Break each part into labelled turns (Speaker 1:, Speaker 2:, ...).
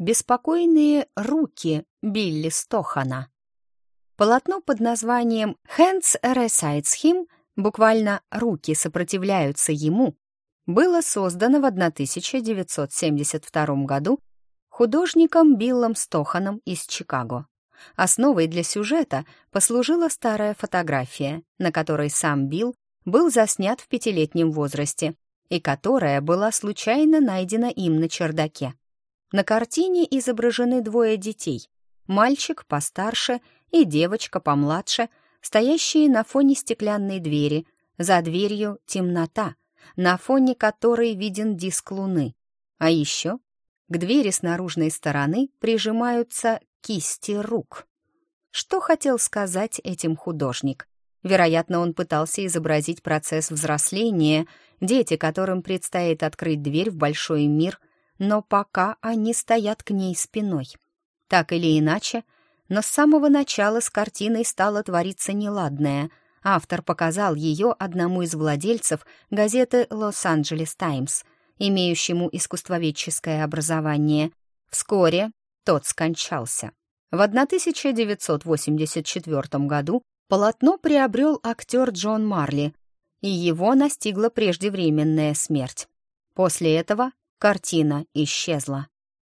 Speaker 1: «Беспокойные руки» Билли Стохана. Полотно под названием «Hands resides him» буквально «руки сопротивляются ему» было создано в 1972 году художником Биллом Стоханом из Чикаго. Основой для сюжета послужила старая фотография, на которой сам Билл был заснят в пятилетнем возрасте и которая была случайно найдена им на чердаке. На картине изображены двое детей, мальчик постарше и девочка помладше, стоящие на фоне стеклянной двери, за дверью темнота, на фоне которой виден диск луны. А еще к двери с наружной стороны прижимаются кисти рук. Что хотел сказать этим художник? Вероятно, он пытался изобразить процесс взросления, дети, которым предстоит открыть дверь в большой мир — но пока они стоят к ней спиной. Так или иначе, но с самого начала с картиной стало твориться неладное. Автор показал ее одному из владельцев газеты «Лос-Анджелес Таймс», имеющему искусствоведческое образование. Вскоре тот скончался. В 1984 году полотно приобрел актер Джон Марли, и его настигла преждевременная смерть. После этого Картина исчезла.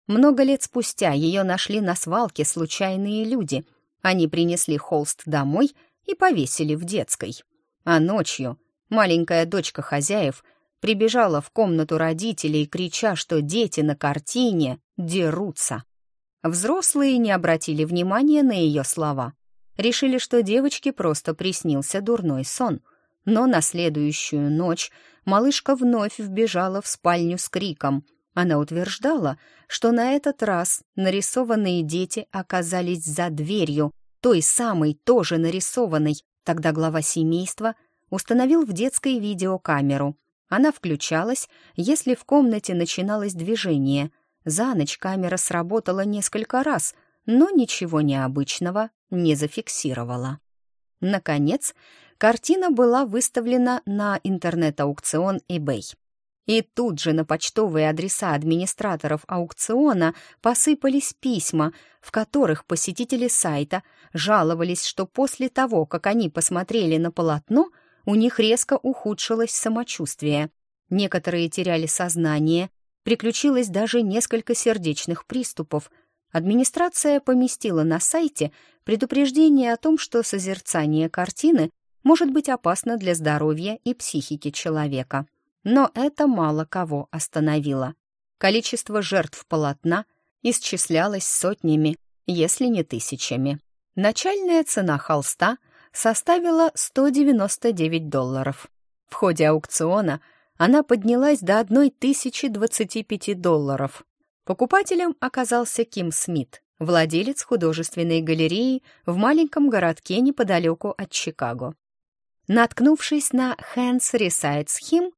Speaker 1: Много лет спустя ее нашли на свалке случайные люди. Они принесли холст домой и повесили в детской. А ночью маленькая дочка хозяев прибежала в комнату родителей, крича, что дети на картине дерутся. Взрослые не обратили внимания на ее слова. Решили, что девочке просто приснился дурной сон. Но на следующую ночь малышка вновь вбежала в спальню с криком. Она утверждала, что на этот раз нарисованные дети оказались за дверью, той самой, тоже нарисованной. Тогда глава семейства установил в детской видеокамеру. Она включалась, если в комнате начиналось движение. За ночь камера сработала несколько раз, но ничего необычного не зафиксировала. Наконец, картина была выставлена на интернет-аукцион eBay. И тут же на почтовые адреса администраторов аукциона посыпались письма, в которых посетители сайта жаловались, что после того, как они посмотрели на полотно, у них резко ухудшилось самочувствие. Некоторые теряли сознание, приключилось даже несколько сердечных приступов – администрация поместила на сайте предупреждение о том, что созерцание картины может быть опасно для здоровья и психики человека. Но это мало кого остановило. Количество жертв полотна исчислялось сотнями, если не тысячами. Начальная цена холста составила 199 долларов. В ходе аукциона она поднялась до 1025 долларов, Покупателем оказался Ким Смит, владелец художественной галереи в маленьком городке неподалеку от Чикаго. Наткнувшись на «Hands Resides Him»,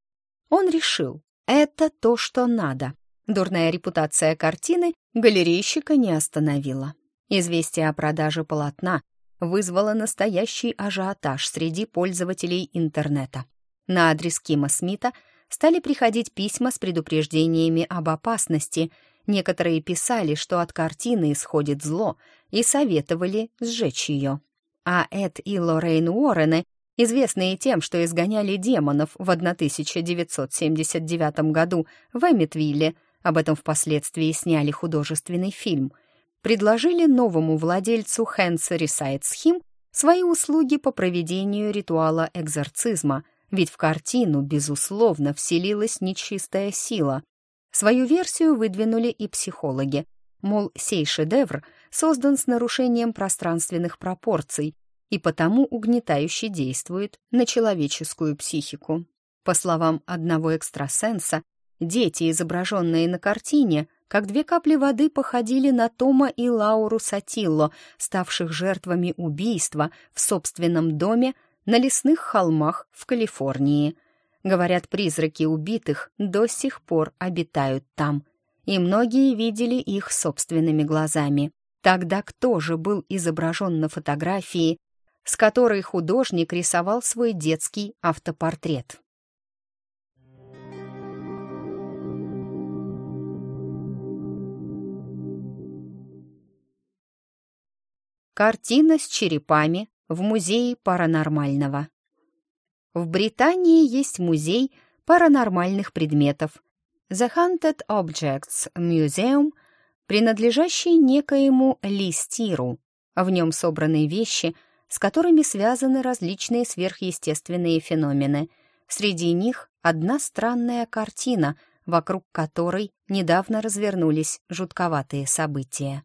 Speaker 1: он решил, это то, что надо. Дурная репутация картины галерейщика не остановила. Известие о продаже полотна вызвало настоящий ажиотаж среди пользователей интернета. На адрес Кима Смита стали приходить письма с предупреждениями об опасности — Некоторые писали, что от картины исходит зло, и советовали сжечь ее. А Эд и Лоррейн Уоррены, известные тем, что изгоняли демонов в 1979 году в Эмметвилле, об этом впоследствии сняли художественный фильм, предложили новому владельцу Хэнса Рисайтсхим свои услуги по проведению ритуала экзорцизма, ведь в картину, безусловно, вселилась нечистая сила, Свою версию выдвинули и психологи. Мол, сей шедевр создан с нарушением пространственных пропорций и потому угнетающе действует на человеческую психику. По словам одного экстрасенса, дети, изображенные на картине, как две капли воды походили на Тома и Лауру Сатилло, ставших жертвами убийства в собственном доме на лесных холмах в Калифорнии – Говорят, призраки убитых до сих пор обитают там, и многие видели их собственными глазами. Тогда кто же был изображен на фотографии, с которой художник рисовал свой детский автопортрет? Картина с черепами в музее паранормального. В Британии есть музей паранормальных предметов The Haunted Objects Museum, принадлежащий некоему Листиру. В нем собраны вещи, с которыми связаны различные сверхъестественные феномены. Среди них одна странная картина, вокруг которой недавно развернулись жутковатые события.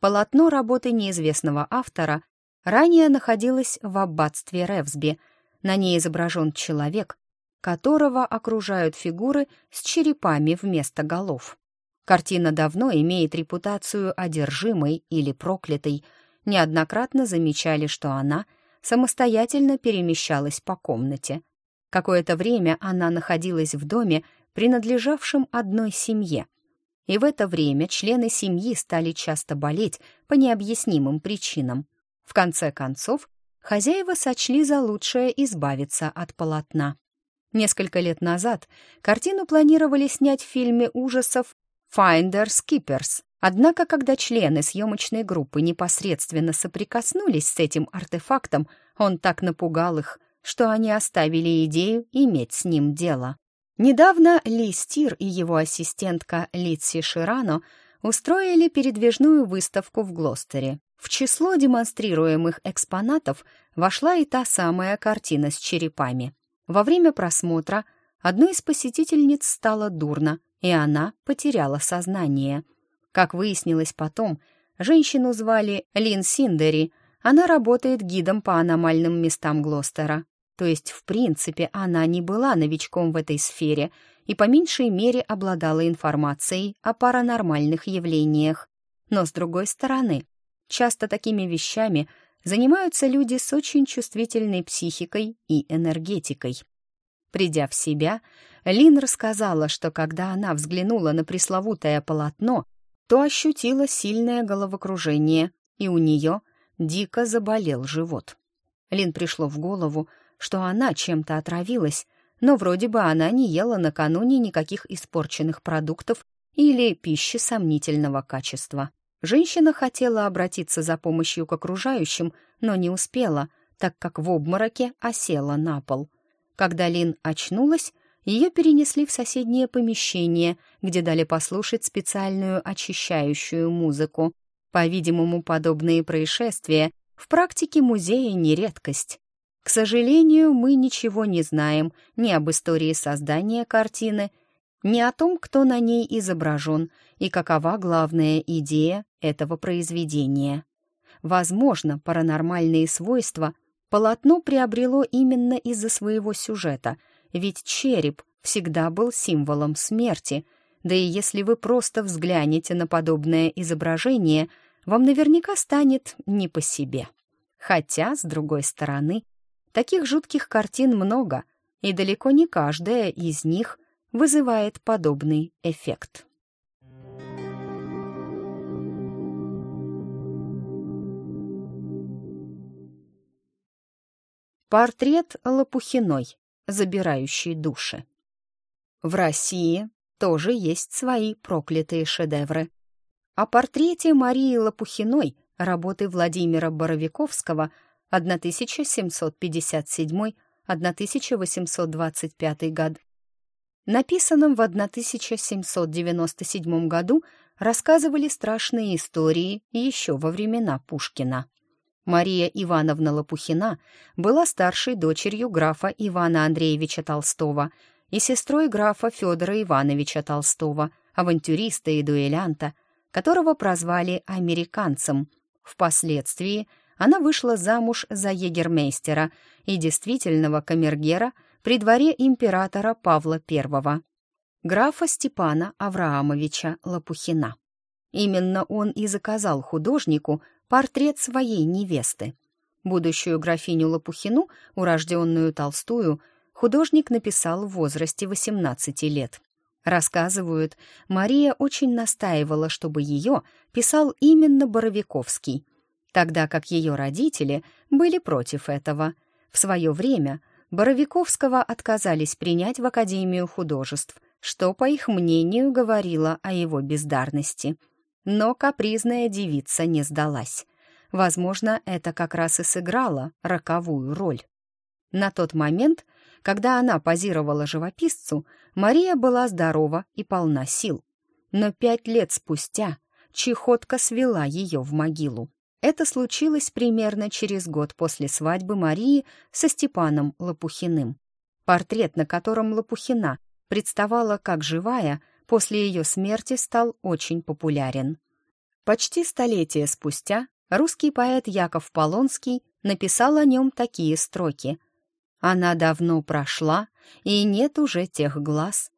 Speaker 1: Полотно работы неизвестного автора ранее находилось в аббатстве Ревсби. На ней изображен человек, которого окружают фигуры с черепами вместо голов. Картина давно имеет репутацию одержимой или проклятой. Неоднократно замечали, что она самостоятельно перемещалась по комнате. Какое-то время она находилась в доме, принадлежавшем одной семье — и в это время члены семьи стали часто болеть по необъяснимым причинам. В конце концов, хозяева сочли за лучшее избавиться от полотна. Несколько лет назад картину планировали снять в фильме ужасов «Finders Keepers», однако когда члены съемочной группы непосредственно соприкоснулись с этим артефактом, он так напугал их, что они оставили идею иметь с ним дело. Недавно Ли Стир и его ассистентка Литси Ширано устроили передвижную выставку в Глостере. В число демонстрируемых экспонатов вошла и та самая картина с черепами. Во время просмотра одной из посетительниц стало дурно, и она потеряла сознание. Как выяснилось потом, женщину звали Лин Синдери, она работает гидом по аномальным местам Глостера. То есть, в принципе, она не была новичком в этой сфере и по меньшей мере обладала информацией о паранормальных явлениях. Но, с другой стороны, часто такими вещами занимаются люди с очень чувствительной психикой и энергетикой. Придя в себя, Лин рассказала, что когда она взглянула на пресловутое полотно, то ощутила сильное головокружение, и у нее дико заболел живот. Лин пришло в голову, что она чем-то отравилась, но вроде бы она не ела накануне никаких испорченных продуктов или пищи сомнительного качества. Женщина хотела обратиться за помощью к окружающим, но не успела, так как в обмороке осела на пол. Когда Лин очнулась, ее перенесли в соседнее помещение, где дали послушать специальную очищающую музыку. По-видимому, подобные происшествия в практике музея не редкость. К сожалению, мы ничего не знаем ни об истории создания картины, ни о том, кто на ней изображен и какова главная идея этого произведения. Возможно, паранормальные свойства полотно приобрело именно из-за своего сюжета, ведь череп всегда был символом смерти, да и если вы просто взглянете на подобное изображение, вам наверняка станет не по себе. Хотя, с другой стороны, Таких жутких картин много, и далеко не каждая из них вызывает подобный эффект. Портрет Лопухиной, забирающий души. В России тоже есть свои проклятые шедевры. О портрете Марии Лопухиной, работы Владимира Боровиковского – 1757-1825 год. Написанном в 1797 году рассказывали страшные истории еще во времена Пушкина. Мария Ивановна Лопухина была старшей дочерью графа Ивана Андреевича Толстого и сестрой графа Федора Ивановича Толстого, авантюриста и дуэлянта, которого прозвали «американцем». Впоследствии – она вышла замуж за егермейстера и действительного камергера при дворе императора Павла I, графа Степана Авраамовича Лопухина. Именно он и заказал художнику портрет своей невесты. Будущую графиню Лопухину, урожденную Толстую, художник написал в возрасте 18 лет. Рассказывают, Мария очень настаивала, чтобы ее писал именно Боровиковский – тогда как ее родители были против этого. В свое время Боровиковского отказались принять в Академию художеств, что, по их мнению, говорило о его бездарности. Но капризная девица не сдалась. Возможно, это как раз и сыграло роковую роль. На тот момент, когда она позировала живописцу, Мария была здорова и полна сил. Но пять лет спустя чехотка свела ее в могилу. Это случилось примерно через год после свадьбы Марии со Степаном Лопухиным. Портрет, на котором Лопухина представала как живая, после ее смерти стал очень популярен. Почти столетие спустя русский поэт Яков Полонский написал о нем такие строки. «Она давно прошла, и нет уже тех глаз,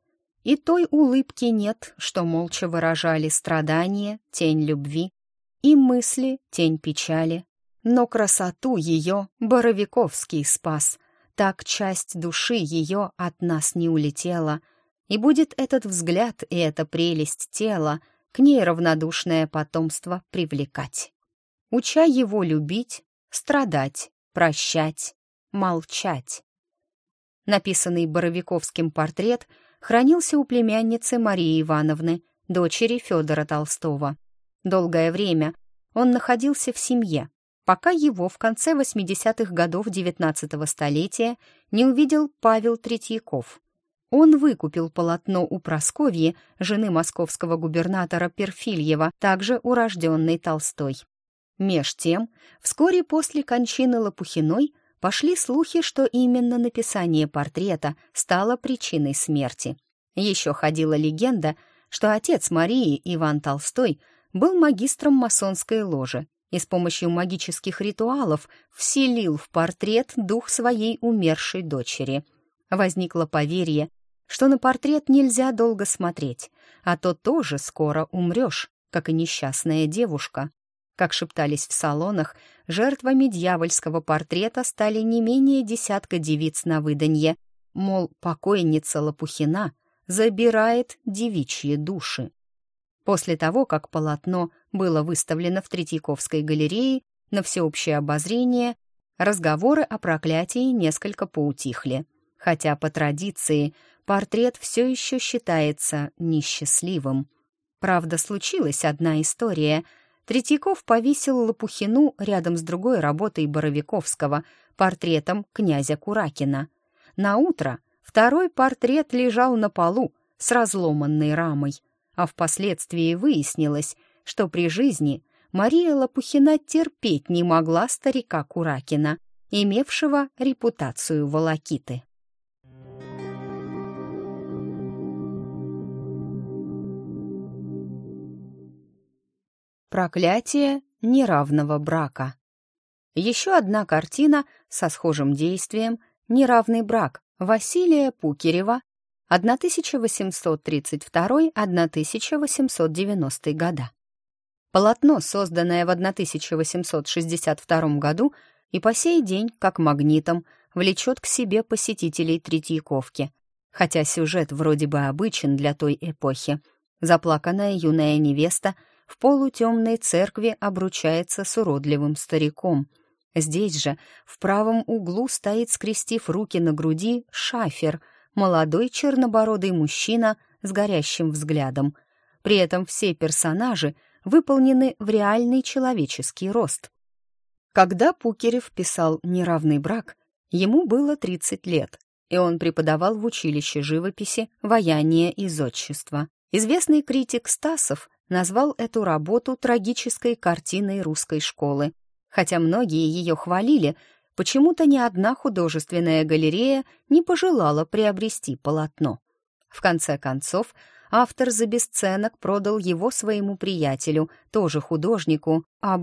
Speaker 1: и той улыбки нет, что молча выражали страдания, тень любви, и мысли, тень печали. Но красоту ее Боровиковский спас, так часть души ее от нас не улетела, и будет этот взгляд и эта прелесть тела к ней равнодушное потомство привлекать. Уча его любить, страдать, прощать, молчать. Написанный Боровиковским портрет хранился у племянницы Марии Ивановны, дочери Федора Толстого. Долгое время он находился в семье, пока его в конце 80-х годов XIX столетия не увидел Павел Третьяков. Он выкупил полотно у Просковьи, жены московского губернатора Перфильева, также урожденной Толстой. Меж тем, вскоре после кончины Лопухиной пошли слухи, что именно написание портрета стало причиной смерти. Еще ходила легенда, что отец Марии, Иван Толстой, был магистром масонской ложи и с помощью магических ритуалов вселил в портрет дух своей умершей дочери. Возникло поверье, что на портрет нельзя долго смотреть, а то тоже скоро умрешь, как и несчастная девушка. Как шептались в салонах, жертвами дьявольского портрета стали не менее десятка девиц на выданье, мол, покойница Лопухина забирает девичьи души. После того, как полотно было выставлено в Третьяковской галерее на всеобщее обозрение, разговоры о проклятии несколько поутихли. Хотя по традиции портрет все еще считается несчастливым. Правда, случилась одна история. Третьяков повесил Лопухину рядом с другой работой Боровиковского, портретом князя Куракина. На утро второй портрет лежал на полу с разломанной рамой, а впоследствии выяснилось, что при жизни Мария Лопухина терпеть не могла старика Куракина, имевшего репутацию волокиты. Проклятие неравного брака. Еще одна картина со схожим действием «Неравный брак» Василия Пукерева 1832-1890 года. Полотно, созданное в 1862 году и по сей день, как магнитом, влечет к себе посетителей Третьяковки, хотя сюжет вроде бы обычен для той эпохи. Заплаканная юная невеста в полутемной церкви обручается с уродливым стариком. Здесь же, в правом углу, стоит, скрестив руки на груди, шафер — молодой чернобородый мужчина с горящим взглядом. При этом все персонажи выполнены в реальный человеческий рост. Когда Пукерев писал «Неравный брак», ему было 30 лет, и он преподавал в училище живописи, ваяния и зодчества. Известный критик Стасов назвал эту работу трагической картиной русской школы. Хотя многие ее хвалили, почему-то ни одна художественная галерея не пожелала приобрести полотно. В конце концов, автор за бесценок продал его своему приятелю, тоже художнику, А.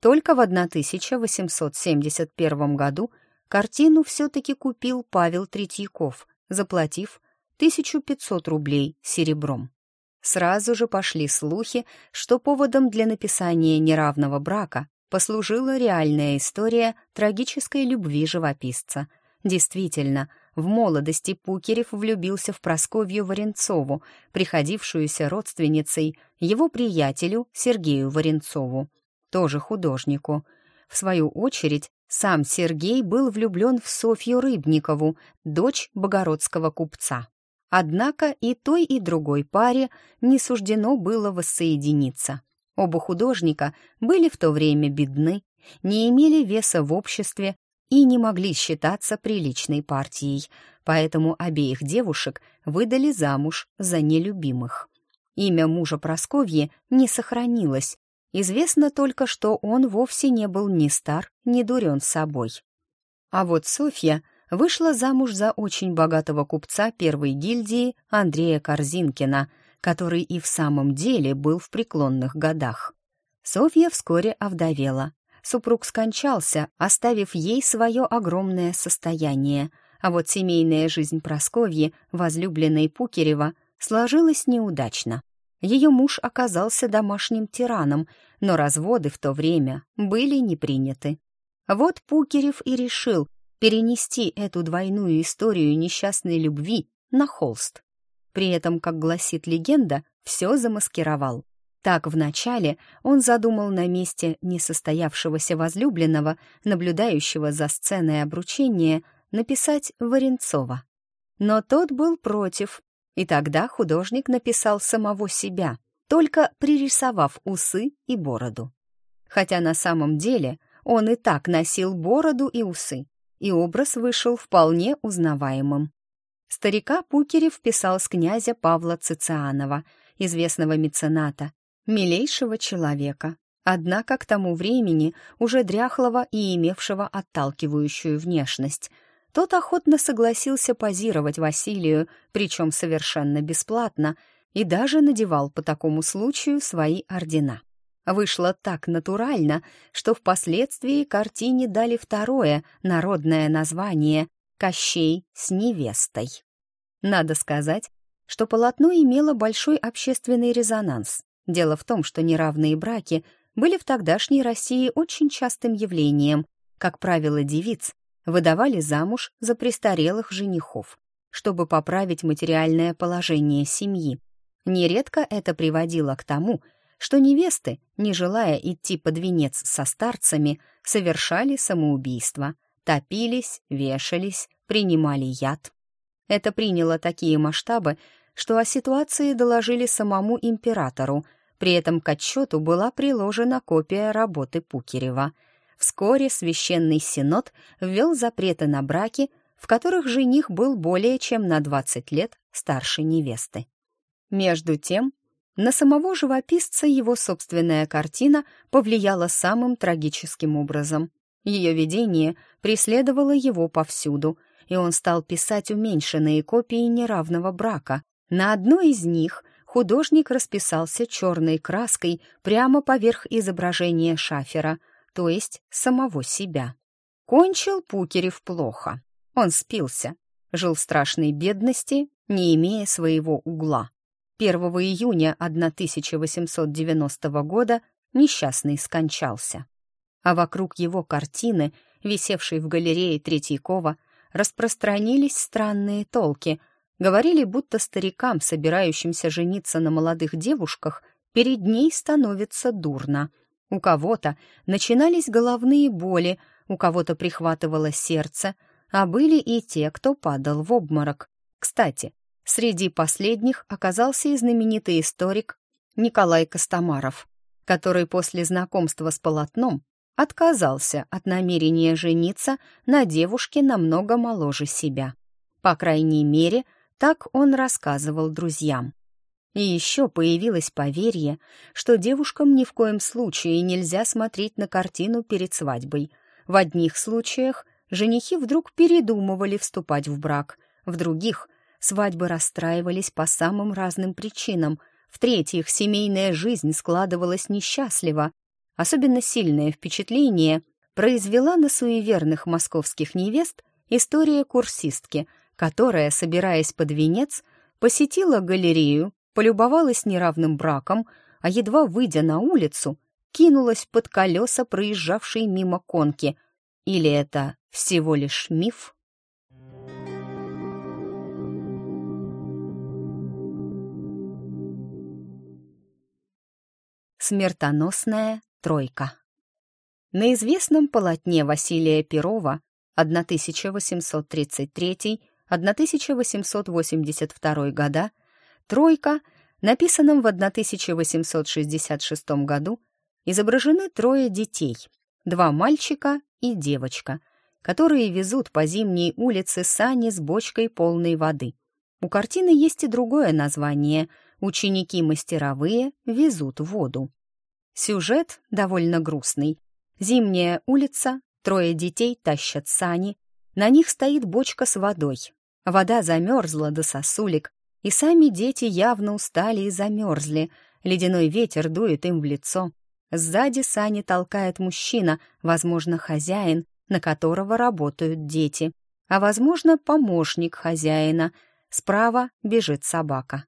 Speaker 1: Только в 1871 году картину все-таки купил Павел Третьяков, заплатив 1500 рублей серебром. Сразу же пошли слухи, что поводом для написания неравного брака послужила реальная история трагической любви живописца. Действительно, в молодости Пукерев влюбился в Просковью Варенцову, приходившуюся родственницей его приятелю Сергею Варенцову, тоже художнику. В свою очередь, сам Сергей был влюблен в Софью Рыбникову, дочь богородского купца. Однако и той, и другой паре не суждено было воссоединиться. Оба художника были в то время бедны, не имели веса в обществе и не могли считаться приличной партией, поэтому обеих девушек выдали замуж за нелюбимых. Имя мужа Просковьи не сохранилось. Известно только, что он вовсе не был ни стар, ни дурен собой. А вот Софья вышла замуж за очень богатого купца первой гильдии Андрея Корзинкина, который и в самом деле был в преклонных годах. Софья вскоре овдовела. Супруг скончался, оставив ей свое огромное состояние, а вот семейная жизнь Просковьи, возлюбленной Пукерева, сложилась неудачно. Ее муж оказался домашним тираном, но разводы в то время были не приняты. Вот Пукерев и решил перенести эту двойную историю несчастной любви на холст. При этом, как гласит легенда, все замаскировал. Так вначале он задумал на месте несостоявшегося возлюбленного, наблюдающего за сценой обручения, написать Варенцова. Но тот был против, и тогда художник написал самого себя, только пририсовав усы и бороду. Хотя на самом деле он и так носил бороду и усы, и образ вышел вполне узнаваемым. Старика Пукерев писал с князя Павла Цицианова, известного мецената, милейшего человека, однако к тому времени уже дряхлого и имевшего отталкивающую внешность. Тот охотно согласился позировать Василию, причем совершенно бесплатно, и даже надевал по такому случаю свои ордена. Вышло так натурально, что впоследствии картине дали второе народное название «Кощей с невестой». Надо сказать, что полотно имело большой общественный резонанс. Дело в том, что неравные браки были в тогдашней России очень частым явлением. Как правило, девиц выдавали замуж за престарелых женихов, чтобы поправить материальное положение семьи. Нередко это приводило к тому, что невесты, не желая идти под венец со старцами, совершали самоубийство, топились, вешались, принимали яд. Это приняло такие масштабы, что о ситуации доложили самому императору, при этом к отчету была приложена копия работы Пукерева. Вскоре Священный Синод ввел запреты на браки, в которых жених был более чем на 20 лет старше невесты. Между тем, на самого живописца его собственная картина повлияла самым трагическим образом. Ее видение преследовало его повсюду, и он стал писать уменьшенные копии неравного брака. На одной из них художник расписался черной краской прямо поверх изображения шафера, то есть самого себя. Кончил Пукерев плохо. Он спился, жил страшной бедности, не имея своего угла. 1 июня 1890 года несчастный скончался. А вокруг его картины, висевшей в галерее Третьякова, распространились странные толки. Говорили, будто старикам, собирающимся жениться на молодых девушках, перед ней становится дурно. У кого-то начинались головные боли, у кого-то прихватывало сердце, а были и те, кто падал в обморок. Кстати, Среди последних оказался и знаменитый историк Николай Костомаров, который после знакомства с полотном отказался от намерения жениться на девушке намного моложе себя. По крайней мере, так он рассказывал друзьям. И еще появилось поверье, что девушкам ни в коем случае нельзя смотреть на картину перед свадьбой. В одних случаях женихи вдруг передумывали вступать в брак, в других свадьбы расстраивались по самым разным причинам. В-третьих, семейная жизнь складывалась несчастливо. Особенно сильное впечатление произвела на суеверных московских невест история курсистки, которая, собираясь под венец, посетила галерею, полюбовалась неравным браком, а едва выйдя на улицу, кинулась под колеса проезжавшей мимо конки. Или это всего лишь миф? Смертоносная тройка. На известном полотне Василия Перова 1833-1882 года тройка написанном в 1866 году, изображены трое детей, два мальчика и девочка, которые везут по зимней улице сани с бочкой полной воды. У картины есть и другое название «Ученики мастеровые везут воду». Сюжет довольно грустный. Зимняя улица, трое детей тащат сани, на них стоит бочка с водой. Вода замерзла до сосулек, и сами дети явно устали и замерзли. Ледяной ветер дует им в лицо. Сзади сани толкает мужчина, возможно, хозяин, на которого работают дети, а, возможно, помощник хозяина. Справа бежит собака.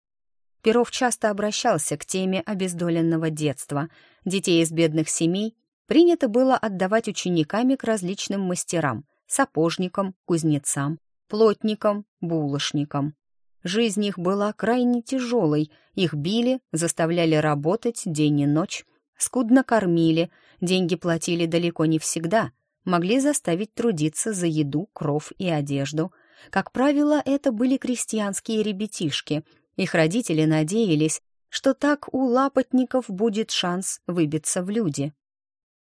Speaker 1: Перов часто обращался к теме обездоленного детства. Детей из бедных семей принято было отдавать учениками к различным мастерам — сапожникам, кузнецам, плотникам, булочникам. Жизнь их была крайне тяжелой, их били, заставляли работать день и ночь, скудно кормили, деньги платили далеко не всегда, могли заставить трудиться за еду, кров и одежду. Как правило, это были крестьянские ребятишки. Их родители надеялись, что так у лапотников будет шанс выбиться в люди.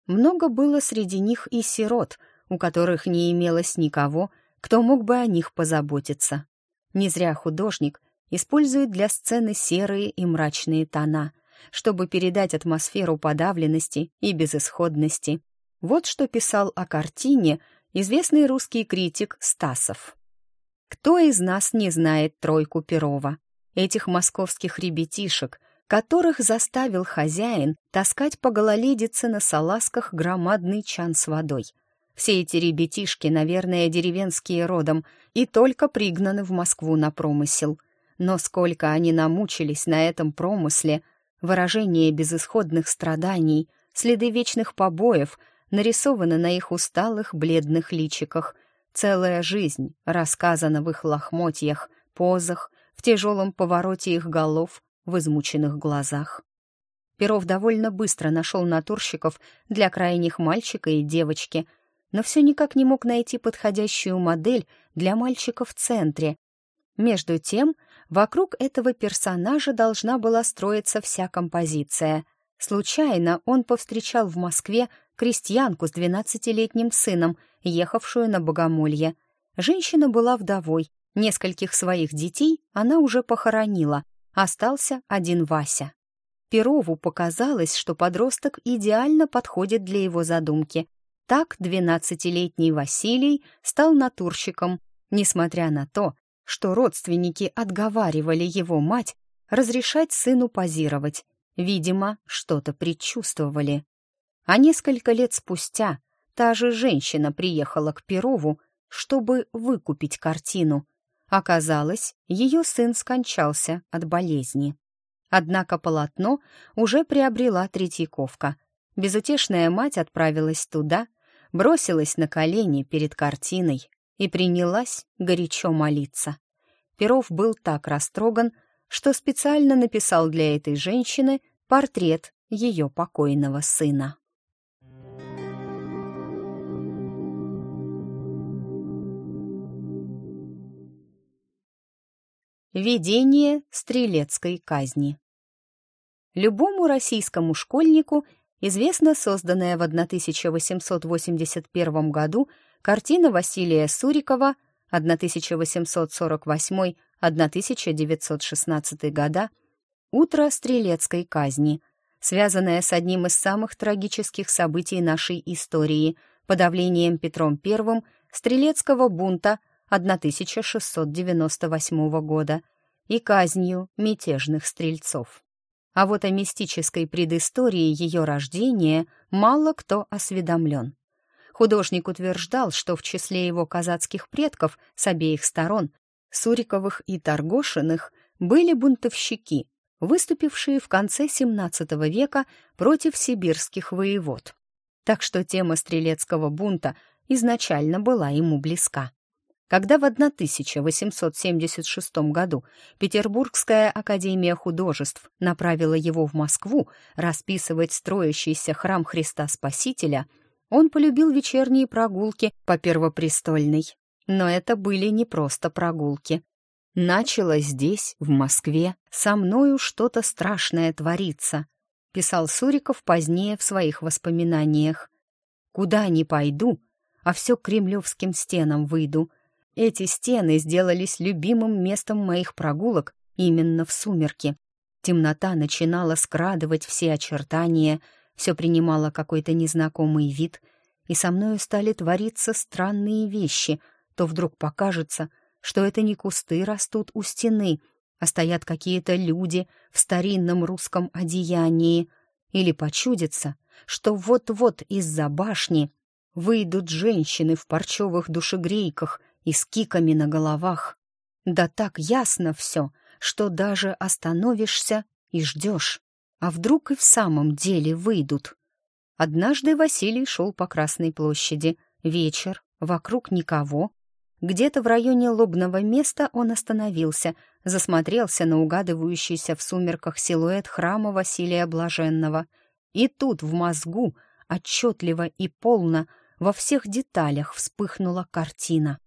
Speaker 1: Много было среди них и сирот, у которых не имелось никого, кто мог бы о них позаботиться. Не зря художник использует для сцены серые и мрачные тона, чтобы передать атмосферу подавленности и безысходности. Вот что писал о картине известный русский критик Стасов. Кто из нас не знает тройку Перова, этих московских ребятишек, которых заставил хозяин таскать по гололедице на салазках громадный чан с водой. Все эти ребятишки, наверное, деревенские родом и только пригнаны в Москву на промысел. Но сколько они намучились на этом промысле, выражение безысходных страданий, следы вечных побоев — нарисованы на их усталых бледных личиках. Целая жизнь рассказана в их лохмотьях, позах, в тяжелом повороте их голов, в измученных глазах. Перов довольно быстро нашел натурщиков для крайних мальчика и девочки, но все никак не мог найти подходящую модель для мальчика в центре. Между тем, вокруг этого персонажа должна была строиться вся композиция. Случайно он повстречал в Москве крестьянку с двенадцатилетним сыном, ехавшую на богомолье. Женщина была вдовой, нескольких своих детей она уже похоронила, остался один Вася. Перову показалось, что подросток идеально подходит для его задумки. Так двенадцатилетний Василий стал натурщиком, несмотря на то, что родственники отговаривали его мать разрешать сыну позировать. Видимо, что-то предчувствовали. А несколько лет спустя та же женщина приехала к Перову, чтобы выкупить картину. Оказалось, ее сын скончался от болезни. Однако полотно уже приобрела Третьяковка. Безутешная мать отправилась туда, бросилась на колени перед картиной и принялась горячо молиться. Перов был так растроган, что специально написал для этой женщины портрет ее покойного сына. Ведение стрелецкой казни. Любому российскому школьнику известна созданная в 1881 году картина Василия Сурикова 1848-1916 года «Утро стрелецкой казни», связанная с одним из самых трагических событий нашей истории – подавлением Петром I стрелецкого бунта – 1698 года и казнью мятежных стрельцов. А вот о мистической предыстории ее рождения мало кто осведомлен. Художник утверждал, что в числе его казацких предков с обеих сторон, Суриковых и Торгошиных, были бунтовщики, выступившие в конце XVII века против сибирских воевод. Так что тема стрелецкого бунта изначально была ему близка. Когда в 1876 году Петербургская академия художеств направила его в Москву расписывать строящийся храм Христа Спасителя, он полюбил вечерние прогулки по Первопрестольной. Но это были не просто прогулки. Начало здесь, в Москве, со мною что-то страшное творится, писал Суриков позднее в своих воспоминаниях. Куда ни пойду, а все к кремлевским стенам выйду. Эти стены сделались любимым местом моих прогулок именно в сумерки. Темнота начинала скрадывать все очертания, все принимало какой-то незнакомый вид, и со мною стали твориться странные вещи. То вдруг покажется — что это не кусты растут у стены, а стоят какие-то люди в старинном русском одеянии, или почудится, что вот-вот из-за башни выйдут женщины в парчевых душегрейках и с киками на головах. Да так ясно все, что даже остановишься и ждешь. А вдруг и в самом деле выйдут? Однажды Василий шел по Красной площади. Вечер, вокруг никого, где-то в районе лобного места он остановился, засмотрелся на угадывающийся в сумерках силуэт храма Василия Блаженного. И тут в мозгу отчетливо и полно во всех деталях вспыхнула картина.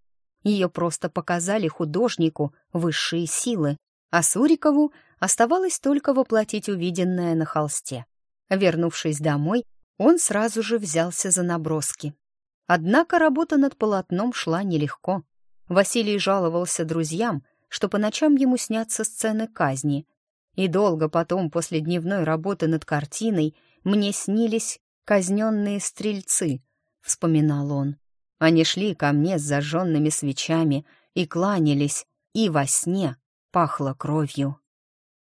Speaker 1: Ее просто показали художнику высшие силы, а Сурикову оставалось только воплотить увиденное на холсте. Вернувшись домой, он сразу же взялся за наброски. Однако работа над полотном шла нелегко. Василий жаловался друзьям, что по ночам ему снятся сцены казни. И долго потом, после дневной работы над картиной, мне снились казненные стрельцы, — вспоминал он. Они шли ко мне с зажженными свечами и кланялись, и во сне пахло кровью.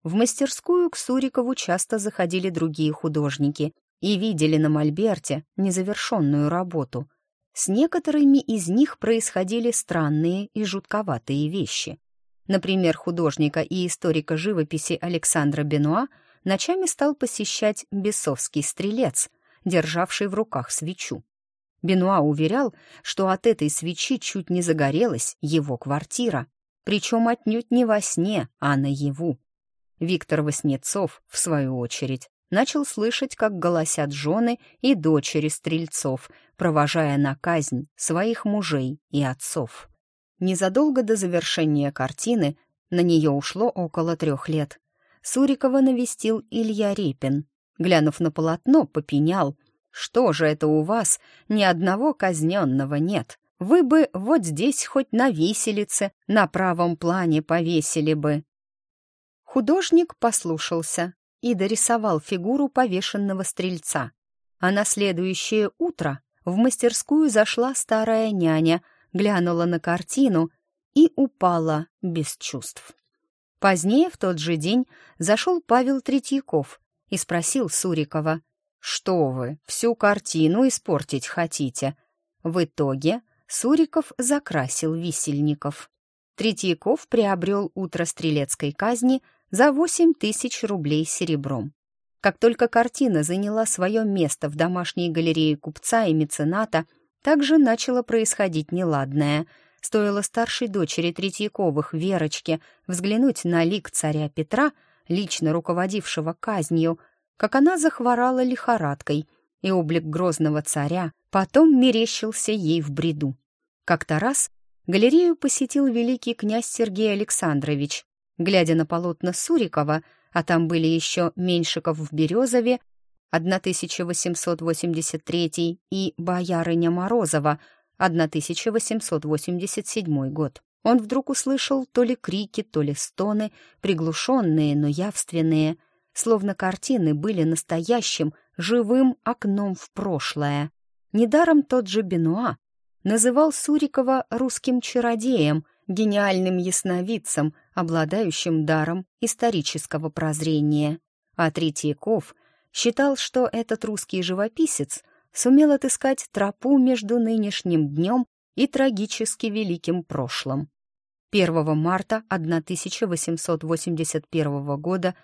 Speaker 1: В мастерскую к Сурикову часто заходили другие художники и видели на мольберте незавершенную работу. С некоторыми из них происходили странные и жутковатые вещи. Например, художника и историка живописи Александра Бенуа ночами стал посещать бесовский стрелец, державший в руках свечу. Бенуа уверял, что от этой свечи чуть не загорелась его квартира, причем отнюдь не во сне, а наяву. Виктор Васнецов, в свою очередь, начал слышать, как голосят жены и дочери стрельцов, провожая на казнь своих мужей и отцов. Незадолго до завершения картины, на нее ушло около трех лет, Сурикова навестил Илья Репин. Глянув на полотно, попенял, «Что же это у вас? Ни одного казненного нет. Вы бы вот здесь хоть на виселице на правом плане повесили бы». Художник послушался, и дорисовал фигуру повешенного стрельца. А на следующее утро в мастерскую зашла старая няня, глянула на картину и упала без чувств. Позднее, в тот же день, зашел Павел Третьяков и спросил Сурикова, «Что вы, всю картину испортить хотите?» В итоге Суриков закрасил висельников. Третьяков приобрел утро стрелецкой казни за 8 тысяч рублей серебром. Как только картина заняла свое место в домашней галерее купца и мецената, также начало происходить неладное. Стоило старшей дочери Третьяковых, Верочке, взглянуть на лик царя Петра, лично руководившего казнью, как она захворала лихорадкой, и облик грозного царя потом мерещился ей в бреду. Как-то раз галерею посетил великий князь Сергей Александрович, Глядя на полотна Сурикова, а там были еще Меньшиков в Березове, 1883 и Боярыня Морозова, 1887 год. Он вдруг услышал то ли крики, то ли стоны, приглушенные, но явственные, словно картины были настоящим, живым окном в прошлое. Недаром тот же Бенуа называл Сурикова русским чародеем, гениальным ясновидцем, обладающим даром исторического прозрения. А Третьяков считал, что этот русский живописец сумел отыскать тропу между нынешним днем и трагически великим прошлым. 1 марта 1881 года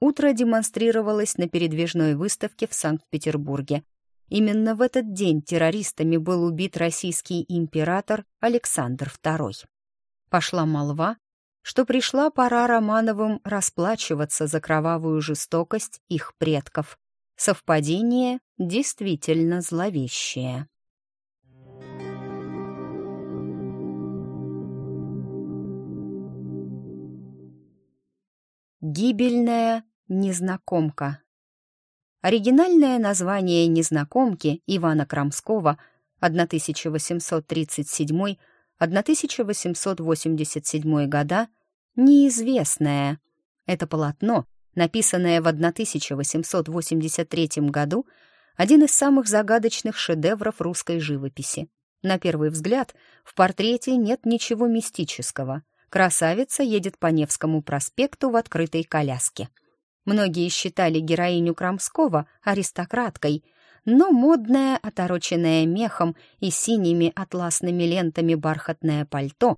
Speaker 1: утро демонстрировалось на передвижной выставке в Санкт-Петербурге. Именно в этот день террористами был убит российский император Александр II. Пошла молва, что пришла пора Романовым расплачиваться за кровавую жестокость их предков. Совпадение действительно зловещее. Гибельная незнакомка. Оригинальное название незнакомки Ивана Крамского 1837-1887 года неизвестное. Это полотно, написанное в 1883 году, один из самых загадочных шедевров русской живописи. На первый взгляд, в портрете нет ничего мистического. Красавица едет по Невскому проспекту в открытой коляске. Многие считали героиню Крамского аристократкой, но модное, отороченное мехом и синими атласными лентами бархатное пальто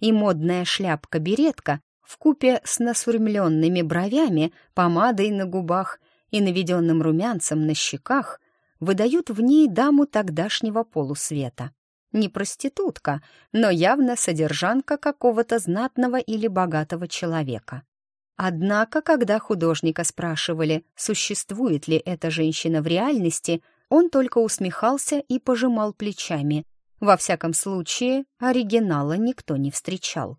Speaker 1: и модная шляпка-беретка в купе с насурмленными бровями, помадой на губах и наведенным румянцем на щеках выдают в ней даму тогдашнего полусвета. Не проститутка, но явно содержанка какого-то знатного или богатого человека. Однако, когда художника спрашивали, существует ли эта женщина в реальности, он только усмехался и пожимал плечами. Во всяком случае, оригинала никто не встречал.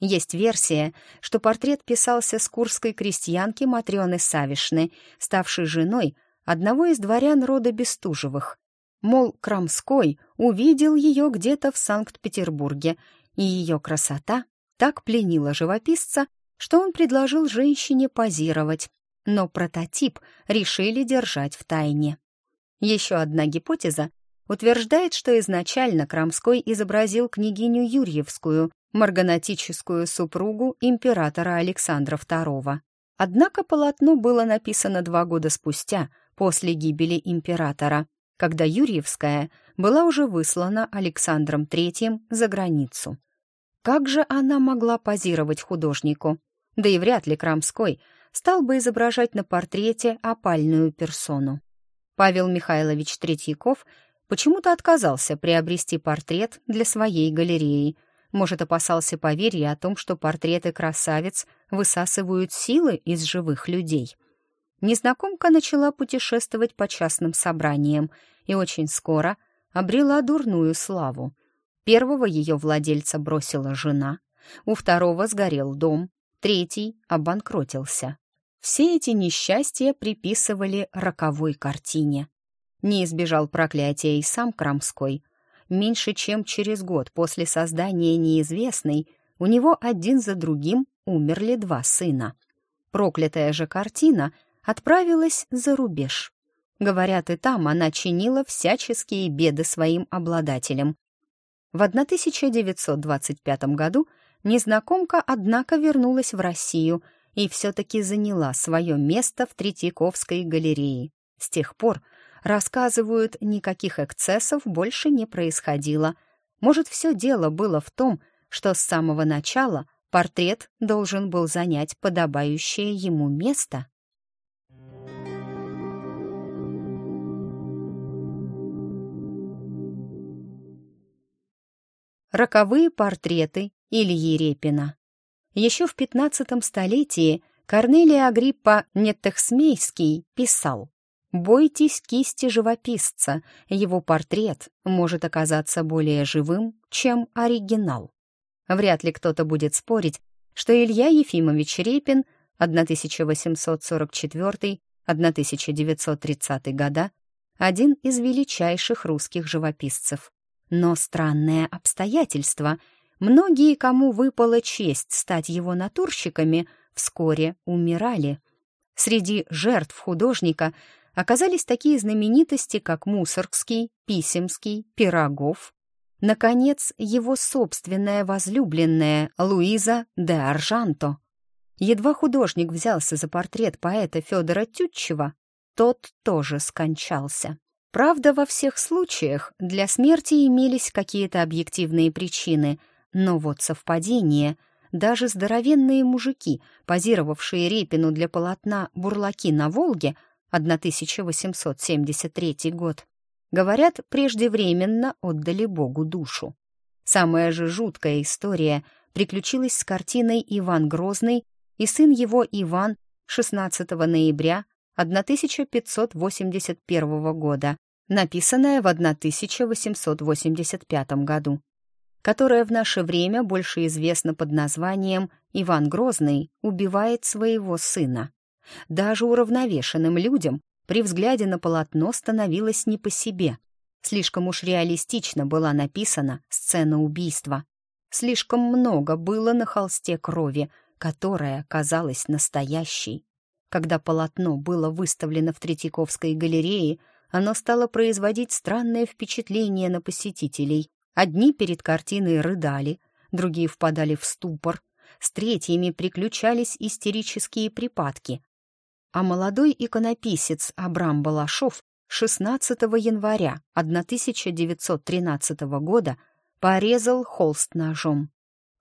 Speaker 1: Есть версия, что портрет писался с курской крестьянки Матрёны Савишны, ставшей женой одного из дворян рода Бестужевых. Мол, Крамской увидел ее где-то в Санкт-Петербурге, и ее красота так пленила живописца, что он предложил женщине позировать, но прототип решили держать в тайне. Еще одна гипотеза утверждает, что изначально Крамской изобразил княгиню Юрьевскую, марганатическую супругу императора Александра II. Однако полотно было написано два года спустя, после гибели императора, когда Юрьевская была уже выслана Александром III за границу. Как же она могла позировать художнику? Да и вряд ли Крамской стал бы изображать на портрете опальную персону. Павел Михайлович Третьяков почему-то отказался приобрести портрет для своей галереи – может, опасался поверья о том, что портреты красавиц высасывают силы из живых людей. Незнакомка начала путешествовать по частным собраниям и очень скоро обрела дурную славу. Первого ее владельца бросила жена, у второго сгорел дом, третий обанкротился. Все эти несчастья приписывали роковой картине. Не избежал проклятия и сам Крамской, меньше чем через год после создания неизвестной у него один за другим умерли два сына. Проклятая же картина отправилась за рубеж. Говорят, и там она чинила всяческие беды своим обладателям. В 1925 году незнакомка, однако, вернулась в Россию и все-таки заняла свое место в Третьяковской галерее. С тех пор Рассказывают, никаких эксцессов больше не происходило. Может, все дело было в том, что с самого начала портрет должен был занять подобающее ему место? Роковые портреты Ильи Репина Еще в XV столетии Корнелий Агриппа Неттехсмейский писал Бойтесь кисти живописца, его портрет может оказаться более живым, чем оригинал. Вряд ли кто-то будет спорить, что Илья Ефимович Репин 1844-1930 года один из величайших русских живописцев. Но странное обстоятельство. Многие, кому выпала честь стать его натурщиками, вскоре умирали. Среди жертв художника – оказались такие знаменитости, как Мусоргский, Писемский, Пирогов. Наконец, его собственная возлюбленная Луиза де Аржанто. Едва художник взялся за портрет поэта Федора Тютчева, тот тоже скончался. Правда, во всех случаях для смерти имелись какие-то объективные причины, но вот совпадение — даже здоровенные мужики, позировавшие Репину для полотна «Бурлаки на Волге», 1873 год, говорят, преждевременно отдали Богу душу. Самая же жуткая история приключилась с картиной «Иван Грозный» и сын его Иван 16 ноября 1581 года, написанная в 1885 году. Которое в наше время больше известно под названием «Иван Грозный убивает своего сына». Даже уравновешенным людям при взгляде на полотно становилось не по себе. Слишком уж реалистично была написана сцена убийства. Слишком много было на холсте крови, которая казалась настоящей. Когда полотно было выставлено в Третьяковской галерее, оно стало производить странное впечатление на посетителей. Одни перед картиной рыдали, другие впадали в ступор, с третьими приключались истерические припадки. А молодой иконописец Абрам Балашов 16 января 1913 года порезал холст ножом.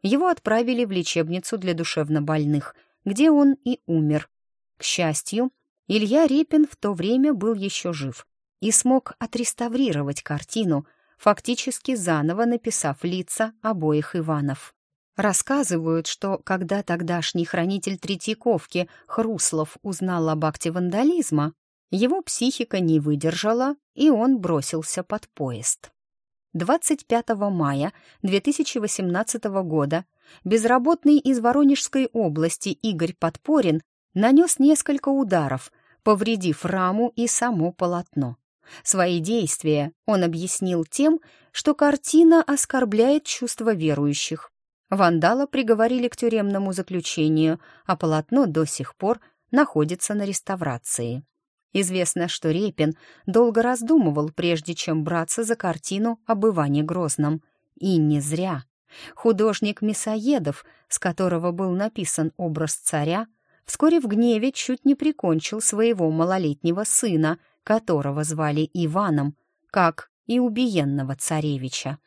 Speaker 1: Его отправили в лечебницу для душевнобольных, где он и умер. К счастью, Илья Репин в то время был еще жив и смог отреставрировать картину, фактически заново написав лица обоих Иванов. Рассказывают, что когда тогдашний хранитель Третьяковки Хруслов узнал об акте вандализма, его психика не выдержала, и он бросился под поезд. 25 мая 2018 года безработный из Воронежской области Игорь Подпорин нанес несколько ударов, повредив раму и само полотно. Свои действия он объяснил тем, что картина оскорбляет чувства верующих. Вандала приговорили к тюремному заключению, а полотно до сих пор находится на реставрации. Известно, что Репин долго раздумывал, прежде чем браться за картину об Иване Грозном. И не зря. Художник Мясоедов, с которого был написан образ царя, вскоре в гневе чуть не прикончил своего малолетнего сына — которого звали Иваном, как и убиенного царевича.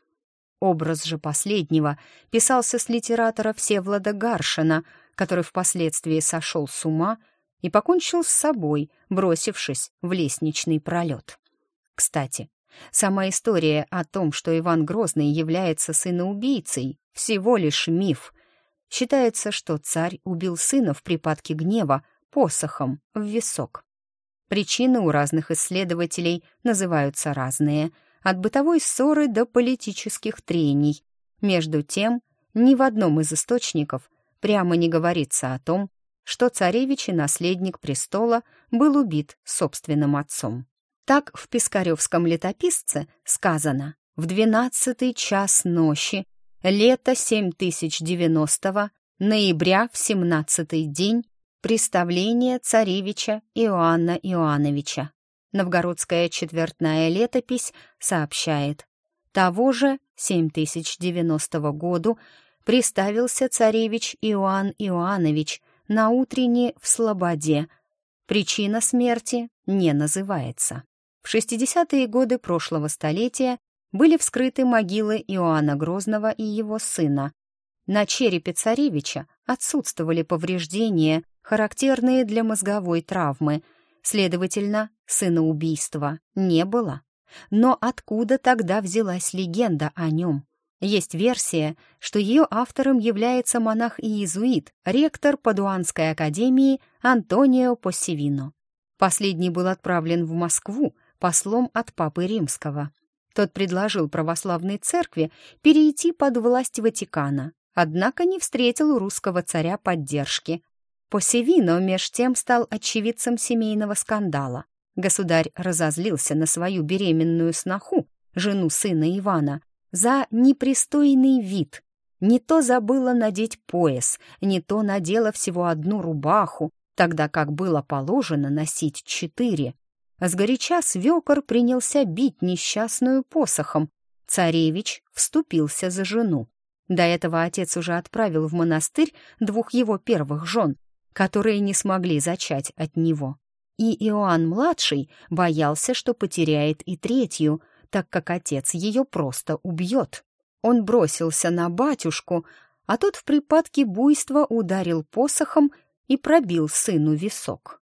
Speaker 1: Образ же последнего писался с литератора Всевлада Гаршина, который впоследствии сошел с ума и покончил с собой, бросившись в лестничный пролет. Кстати, сама история о том, что Иван Грозный является сыноубийцей, всего лишь миф. Считается, что царь убил сына в припадке гнева посохом в висок. Причины у разных исследователей называются разные, от бытовой ссоры до политических трений. Между тем, ни в одном из источников прямо не говорится о том, что царевич и наследник престола был убит собственным отцом. Так в Пискаревском летописце сказано «В двенадцатый час ночи, лето 7090 ноября в семнадцатый день Представление царевича Иоанна Иоанновича. Новгородская четвертная летопись сообщает. Того же 7090 году приставился царевич Иоанн Иоаннович на утренне в Слободе. Причина смерти не называется. В 60-е годы прошлого столетия были вскрыты могилы Иоанна Грозного и его сына. На черепе царевича отсутствовали повреждения, характерные для мозговой травмы. Следовательно, сыноубийства не было. Но откуда тогда взялась легенда о нем? Есть версия, что ее автором является монах и иезуит, ректор Падуанской академии Антонио Поссевино. Последний был отправлен в Москву послом от Папы Римского. Тот предложил православной церкви перейти под власть Ватикана, однако не встретил у русского царя поддержки. Посевино меж тем стал очевидцем семейного скандала. Государь разозлился на свою беременную сноху, жену сына Ивана, за непристойный вид. Не то забыла надеть пояс, не то надела всего одну рубаху, тогда как было положено носить четыре. Сгоряча свекор принялся бить несчастную посохом. Царевич вступился за жену. До этого отец уже отправил в монастырь двух его первых жен, которые не смогли зачать от него. И Иоанн-младший боялся, что потеряет и третью, так как отец ее просто убьет. Он бросился на батюшку, а тот в припадке буйства ударил посохом и пробил сыну висок.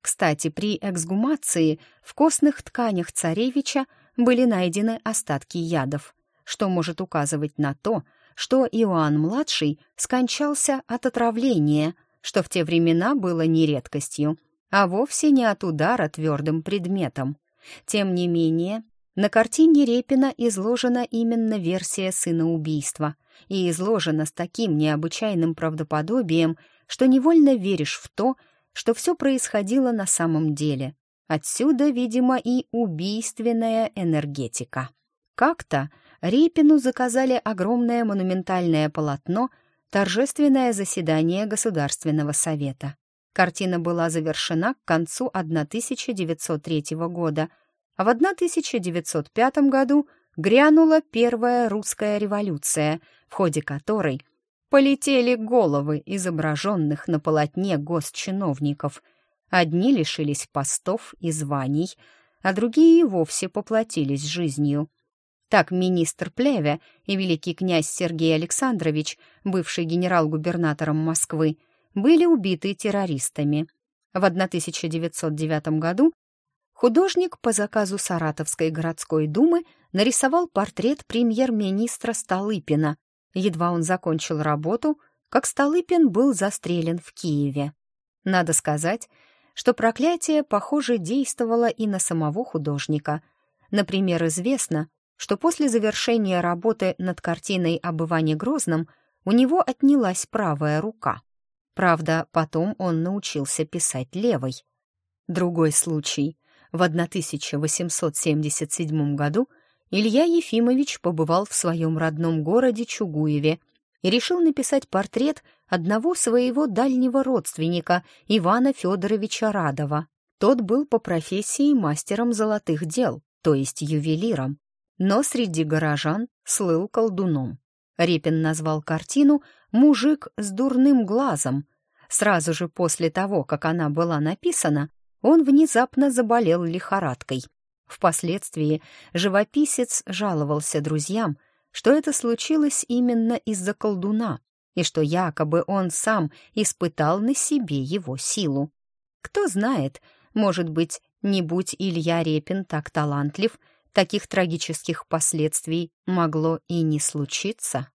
Speaker 1: Кстати, при эксгумации в костных тканях царевича были найдены остатки ядов, что может указывать на то, что Иоанн-младший скончался от отравления – что в те времена было не редкостью, а вовсе не от удара твердым предметом. Тем не менее, На картине Репина изложена именно версия сына убийства, и изложена с таким необычайным правдоподобием, что невольно веришь в то, что все происходило на самом деле. Отсюда, видимо, и убийственная энергетика. Как-то Репину заказали огромное монументальное полотно «Торжественное заседание Государственного совета». Картина была завершена к концу 1903 года, а в 1905 году грянула первая русская революция, в ходе которой полетели головы изображенных на полотне госчиновников. Одни лишились постов и званий, а другие и вовсе поплатились жизнью. Так министр Плеве и великий князь Сергей Александрович, бывший генерал-губернатором Москвы, были убиты террористами. В 1909 году художник по заказу Саратовской городской думы нарисовал портрет премьер-министра Столыпина. Едва он закончил работу, как Столыпин был застрелен в Киеве. Надо сказать, что проклятие, похоже, действовало и на самого художника. Например, известно, что после завершения работы над картиной об Иване Грозном у него отнялась правая рука. Правда, потом он научился писать левой. Другой случай. В 1877 году Илья Ефимович побывал в своем родном городе Чугуеве и решил написать портрет одного своего дальнего родственника Ивана Федоровича Радова. Тот был по профессии мастером золотых дел, то есть ювелиром но среди горожан слыл колдуном. Репин назвал картину «Мужик с дурным глазом». Сразу же после того, как она была написана, он внезапно заболел лихорадкой. Впоследствии живописец жаловался друзьям, что это случилось именно из-за колдуна, и что якобы он сам испытал на себе его силу. Кто знает, может быть, не будь Илья Репин так талантлив — таких трагических последствий могло и не случиться.